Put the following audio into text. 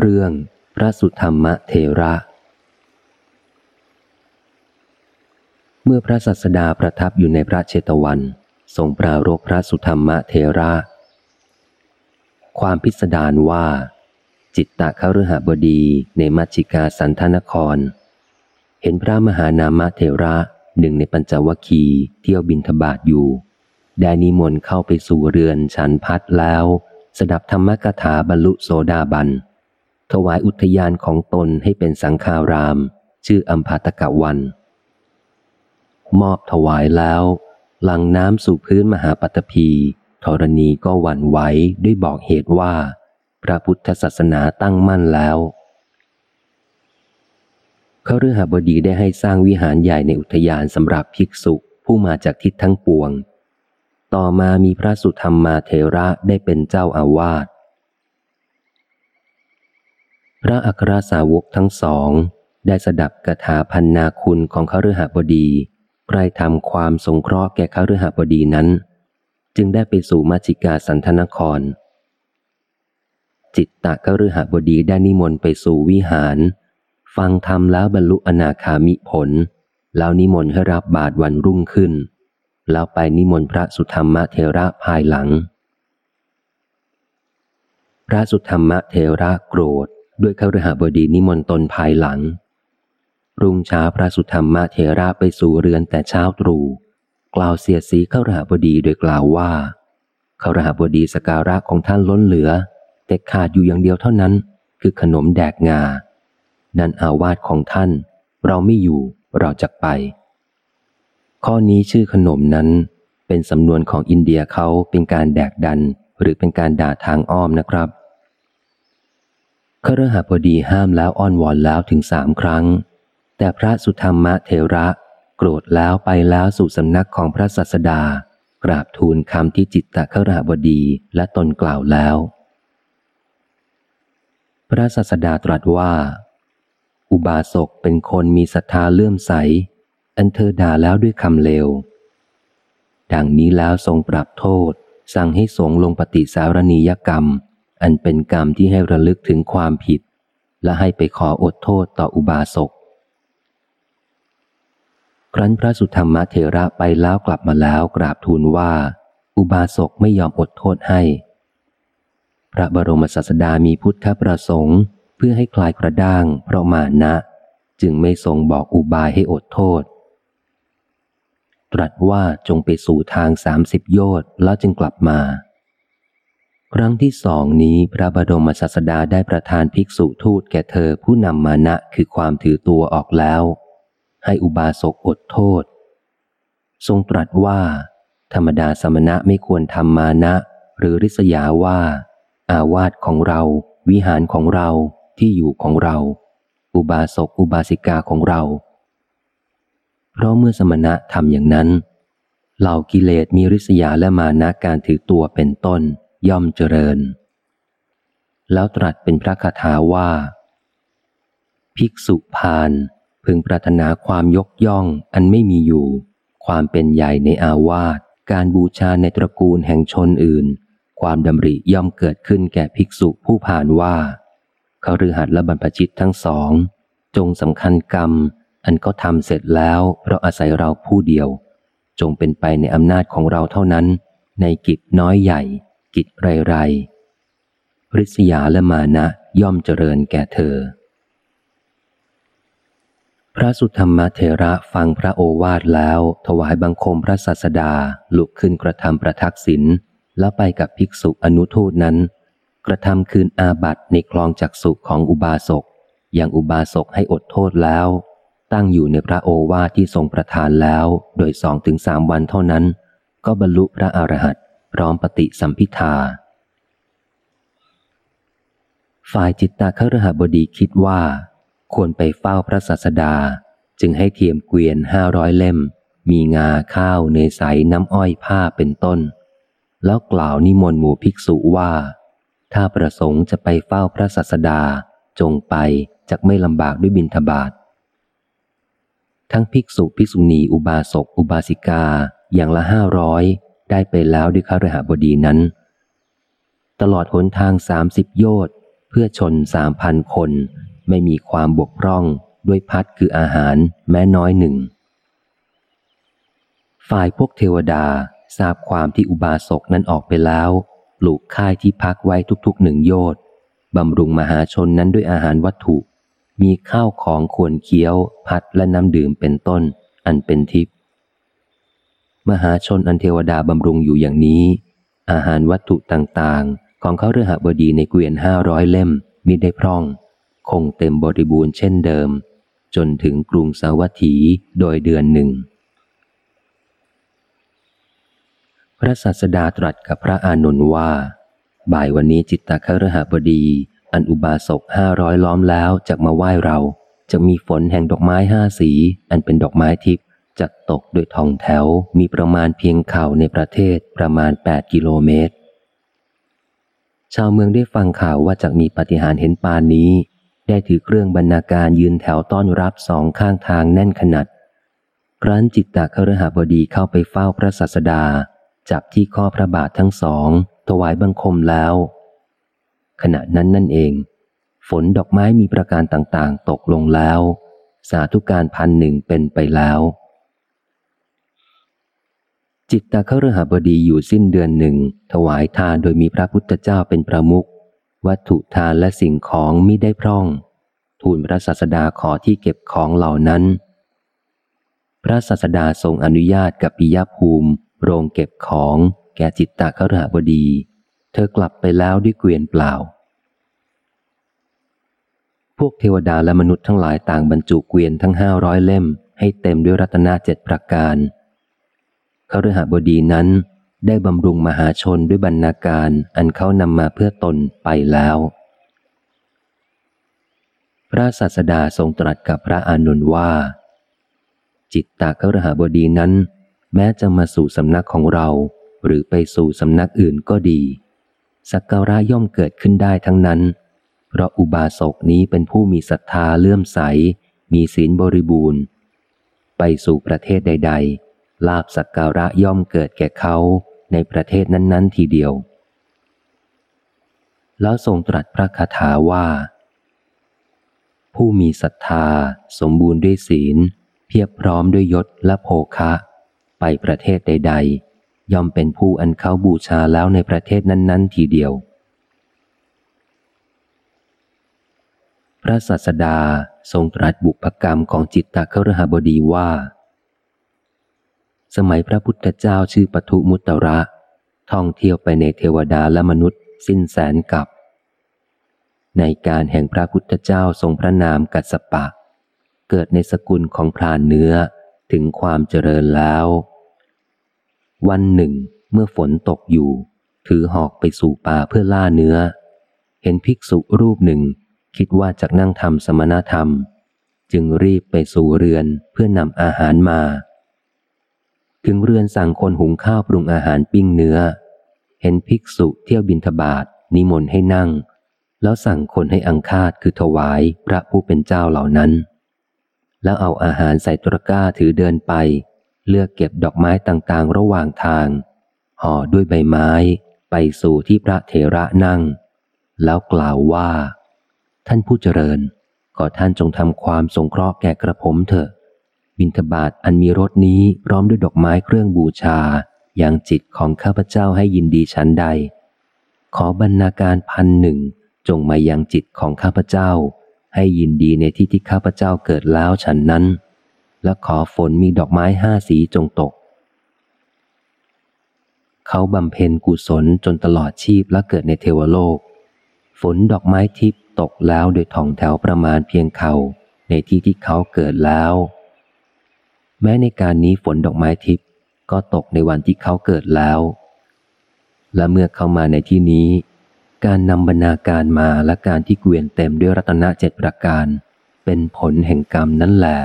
เรื่องพระสุธรรมเทระ เมื่อพระสัสดาประทับอยู่ในพระเชตวันทรงปรารบพระสุธรรมเทระ ความพิสดารว่า จิตตะคฤหบดีในมัชชิกาสันทนคร เห็นพระมหานามเทระหนึ่งในปัญจวัคคีเที่ยวบินทบาทอยู่ ได้นิมนต์เข้าไปสู่เรือนฉันพัดแล้ว สดับธรรมกถาบรรลุโสดาบัน ถวายอุทยานของตนให้เป็นสังฆาราม ชื่ออัมพาตกะวัน มอบถวายแล้วหลังน้ำสู่พื้นมหาปัตภีธรณีก็หวั่นไหวด้วยบอกเหตุว่า พระพุทธศาสนาตั้งมั่นแล้วเขาเรือหาบดีได้ให้สร้างวิหารใหญ่ในอุทยานสำหรับภิกษุผู้มาจากทิศทั้งปวง ต่อมามีพระสุธรรมมาเทระได้เป็นเจ้าอาวาส พระอัครสาวกทั้งสอง ได้สดับกถาพันนาคุณของเขาฤหบดีใครทำความสงเคราะห์แก่เขาฤหบดีนั้น จึงได้ไปสู่มัจิกาสันทนคร จิตตะเขาฤหบดีได้นิมนต์ไปสู่วิหาร ฟังธรรมแล้วบรรลุอนาคามิผล แล้วนิมนต์ให้รับบาทวันรุ่งขึ้น แล้วไปนิมนต์พระสุธรรมเทระภายหลัง พระสุธรรมเทระโกรธ ด้วยขรหบดีนิมนต์ตนภายหลัง รุ่งเช้าพระสุธรรมเทระไปสู่เรือนแต่เช้าตรู่กล่าวเสียสีขรหบดีโดยกล่าวว่าขรหบดีสการะของท่านล้นเหลือ แต่ขาดอยู่อย่างเดียวเท่านั้น คือขนมแดกงา นั่นอาวาสของท่าน เราไม่อยู่เราจะไป ข้อนี้ชื่อขนมนั้นเป็นสำนวนของอินเดียเขาเป็นการแดกดันหรือเป็นการด่าทางอ้อมนะครับ ขรหบดีห้ามแล้วอ้อนวอนแล้วถึงสามครั้ง แต่พระสุธรรมะเทระโกรธแล้วไปแล้วสู่สำนักของพระสัสดา กราบทูลคำที่จิตตะขรหบดีและตนกล่าวแล้ว พระสัสดาตรัสว่า อุบาสกเป็นคนมีศรัทธาเลื่อมใส อันเธอด่าแล้วด้วยคำเลว ดังนี้แล้วทรงปรับโทษ สั่งให้สงลงปฏิสารณียกรรม อันเป็นกรรมที่ให้ระลึกถึงความผิด และให้ไปขออดโทษต่ออุบาสก ครั้นพระสุธรรมเถระไปแล้วกลับมาแล้วกราบทูลว่า อุบาสกไม่ยอมอดโทษให้ พระบรมศาสดามีพุทธประสงค์เพื่อให้คลายกระด้างเพราะมานะ จึงไม่ทรงบอกอุบายให้อดโทษ ตรัสว่าจงไปสู่ทางสามสิบโยชน์แล้วจึงกลับมา ครั้งที่สองนี้พระบรมศาสดาได้ประทานภิกษุทูตแก่เธอผู้นำมานะคือความถือตัวออกแล้ว ให้อุบาสกอดโทษ ทรงตรัสว่า ธรรมดาสมณะไม่ควรทำมานะ หรือริษยาว่า อาวาสของเรา วิหารของเราที่อยู่ของเรา อุบาสกอุบาสิกาของเรา เพราะเมื่อสมณะทำอย่างนั้น เหล่ากิเลสมีริษยาและมานะการถือตัวเป็นต้น ย่อมเจริญ แล้วตรัสเป็นพระคาถาว่า ภิกษุพานพึงปรารถนาความยกย่องอันไม่มีอยู่ ความเป็นใหญ่ในอาวาสการบูชาในตระกูลแห่งชนอื่น ความดำริย่อมเกิดขึ้นแก่ภิกษุผู้ผ่านว่าเขาฤหัสและบรรพชิตทั้งสอง จงสำคัญกรรม อันก็ทำเสร็จแล้วเพราะอาศัยเราผู้เดียว จงเป็นไปในอำนาจของเราเท่านั้น ในกิจน้อยใหญ่ กิจไรไรริษยาและมานะย่อมเจริญแก่เธอ พระสุธรรมเทระฟังพระโอวาทแล้ว ถวายบังคมพระสัสดาลุกขึ้นกระทำประทักษิณแล้วไปกับภิกษุอนุทูตนั้น กระทำคืนอาบัตในคลองจักสุของอุบาสกอย่างอุบาสกให้อดโทษแล้ว ตั้งอยู่ในพระโอวาทที่ทรงประทานแล้ว โดยสองถึงสามวันเท่านั้น ก็บรรลุพระอรหันต พร้อมปฏิสัมพิทา ฝ่ายจิตตาครหบดีคิดว่า ควรไปเฝ้าพระศาสดา จึงให้เทียมเกวียนห้าร้อยเล่ม มีงาข้าวเนยใสน้ำอ้อยผ้าเป็นต้น แล้วกล่าวนิมนต์หมู่ภิกษุว่า ถ้าประสงค์จะไปเฝ้าพระศาสดาจงไปจะไม่ลำบากด้วยบินทบาททั้งภิกษุภิกษุณีอุบาสกอุบาสิกาอย่างละห้าร้อย ได้ไปแล้วด้วยคารหบดีนั้น ตลอดหนทางสามสิบโยชน์เพื่อชนสามพันคน ไม่มีความบกพร่องด้วยพัดคืออาหารแม้น้อยหนึ่ง ฝ่ายพวกเทวดาทราบความที่อุบาสกนั้นออกไปแล้วปลูกค่ายที่พักไว้ทุกๆหนึ่งโยชน์บำรุงมหาชนนั้นด้วยอาหารวัตถุ มีข้าวของควรเคี้ยว พัดและน้ำดื่มเป็นต้น อันเป็นทิพย์ มหาชนอันเทวดาบำรุงอยู่อย่างนี้ อาหารวัตถุต่างๆ ของเขาเรือหบดีในเกวียนห้าร้อยเล่มมิได้พร่อง คงเต็มบริบูรณ์เช่นเดิม จนถึงกรุงสาวัตถีโดยเดือนหนึ่ง พระศาสดาตรัสกับพระอานนท์ว่า บ่ายวันนี้จิตตครหบดี อันอุบาสกห้าร้อยล้อมแล้วจะมาไหว้เราจะมีฝนแห่งดอกไม้ห้าสี อันเป็นดอกไม้ทิพย์ จัดตกโดยทองแถวมีประมาณเพียงเข่าในประเทศประมาณ 8 กิโลเมตร ชาวเมืองได้ฟังข่าวว่าจะมีปฏิหารเห็นปานนี้ ได้ถือเครื่องบรรณาการยืนแถวต้อนรับสองข้างทางแน่นขนาดครั้นจิตตะครหบดีเข้าไปเฝ้าพระศาสดา จับที่ข้อพระบาททั้งสองถวายบังคมแล้ว ขณะนั้นนั่นเอง ฝนดอกไม้มีประการต่างๆ ตกลงแล้ว สาธุการพันหนึ่งเป็นไปแล้ว จิตตครหบดีอยู่สิ้นเดือนหนึ่ง ถวายทานโดยมีพระพุทธเจ้าเป็นประมุขวัตถุทานและสิ่งของมิได้พร่อง ทูลพระศาสดาขอที่เก็บของเหล่านั้น พระศาสดาทรงอนุญาตกับปิยภูมิ โรงเก็บของ แก่จิตตครหบดี เธอกลับไปแล้วด้วยเกวียนเปล่า พวกเทวดาและมนุษย์ทั้งหลายต่างบรรจุเกวียนทั้งห้าร้อยเล่ม ให้เต็มด้วยรัตนเจ็ดประการ ขรหบดีนั้น ได้บำรุงมหาชนด้วยบรรณาการอันเขานำมาเพื่อตนไปแล้ว พระศาสดาทรงตรัสกับพระอานนท์ว่า จิตตากรหบดีนั้น แม้จะมาสู่สำนักของเรา หรือไปสู่สำนักอื่นก็ดีสักการะย่อมเกิดขึ้นได้ทั้งนั้น เพราะอุบาสกนี้เป็นผู้มีศรัทธาเลื่อมใส มีศีลบริบูรณ์ ไปสู่ประเทศใด ๆ ลาบสักการะย่อมเกิดแก่เขาในประเทศนั้น ๆ ทีเดียว แล้วทรงตรัสพระคาถาว่า ผู้มีศรัทธา สมบูรณ์ด้วยศีล เพียบพร้อมด้วยยศและโภคะ ไปประเทศใด ๆ ย่อมเป็นผู้อันเขาบูชาแล้วในประเทศนั้น ๆ ทีเดียว พระสัสดาทรงตรัสบุพกรรมของจิตตะเครหบดีว่า สมัยพระพุทธเจ้าชื่อปทุมุตระ ท่องเที่ยวไปในเทวดาและมนุษย์ สิ้นแสนกับ ในการแห่งพระพุทธเจ้าทรงพระนามกัสปะ เกิดในสกุลของพรานเนื้อถึงความเจริญแล้ว วันหนึ่ง เมื่อฝนตกอยู่ ถือหอกไปสู่ป่าเพื่อล่าเนื้อ เห็นภิกษุรูปหนึ่ง คิดว่าจะนั่งทำสมณธรรม จึงรีบไปสู่เรือนเพื่อนำอาหารมา ถึงเรือนสั่งคนหุงข้าวปรุงอาหารปิ้งเนื้อ เห็นภิกษุเที่ยวบินทบาทนิมนต์ให้นั่ง แล้วสั่งคนให้อังคาดคือถวายพระผู้เป็นเจ้าเหล่านั้น แล้วเอาอาหารใส่ตะกร้าถือเดินไป เลือกเก็บดอกไม้ต่างๆ ระหว่างทางห่อด้วยใบไม้ไปสู่ที่พระเถระนั่ง แล้วกล่าวว่า ท่านผู้เจริญ ขอท่านจงทำความสงเคราะห์แก่กระผมเถอะ บิณฑบาตอันมีรสนี้พร้อมด้วยดอกไม้เครื่องบูชา อย่างจิตของข้าพเจ้าให้ยินดีฉันใด ขอบรรณาการพันหนึ่งจงมายังจิตของข้าพเจ้า ให้ยินดีในที่ที่ข้าพเจ้าเกิดแล้วฉันนั้น และขอฝนมีดอกไม้ห้าสีจงตก เขาบำเพ็ญกุศลจนตลอดชีพและเกิดในเทวโลก ฝนดอกไม้ทิพตกแล้วโดยท่องแถวประมาณเพียงเขา ในที่ที่เขาเกิดแล้ว แม้ในการนี้ฝนดอกไม้ทิพย์ก็ตกในวันที่เขาเกิดแล้ว และเมื่อเข้ามาในที่นี้ การนำบรรณาการมาและการที่เกวียนเต็มด้วยรัตนเจ็ดประการ เป็นผลแห่งกรรมนั่นแหละ